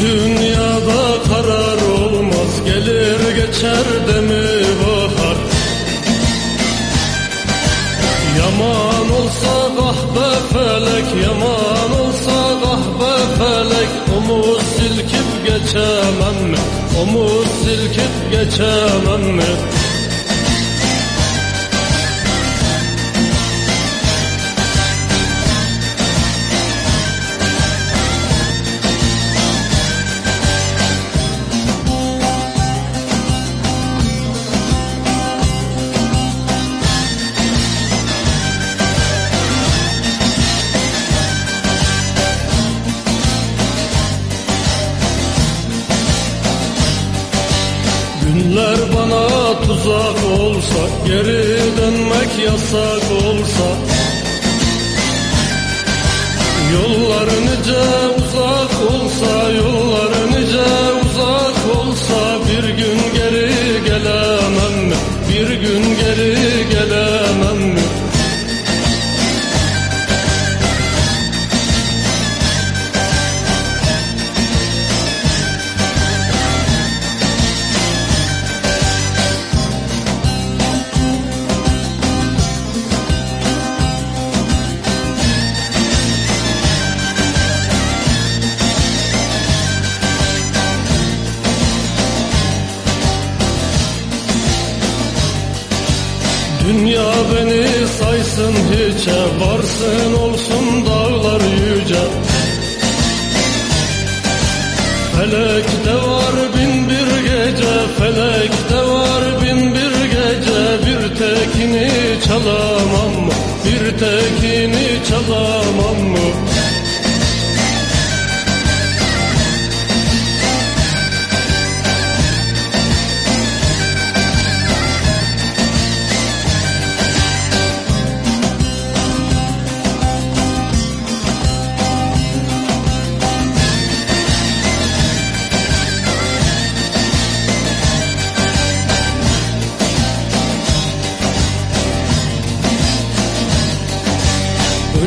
dünyada karar olmaz Gelir geçer de mi bahar Yaman olsa kahpe felek Yaman olsa kahpe felek Omuz silkip geçemem mi? Omuz silkip geçemem mi? Günler bana tuzak olsa Geri dönmek yasak olsa Yollar nice uzak olsa Yollar nice uzak olsa Bir gün geri gelemem? Bir gün geri gelemem Dünya beni saysın hiçe Varsın olsun dağlar yüce Felekte var bin bir gece Felekte var bin bir gece Bir tekini çalamam? Bir tekini çalamam mı?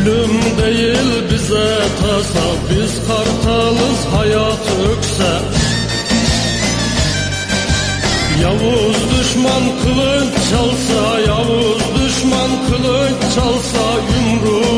Ölüm değil bize tasa Biz kartalız hayat ökse Yavuz düşman kılıç çalsa Yavuz düşman kılıç çalsa Yumruğumla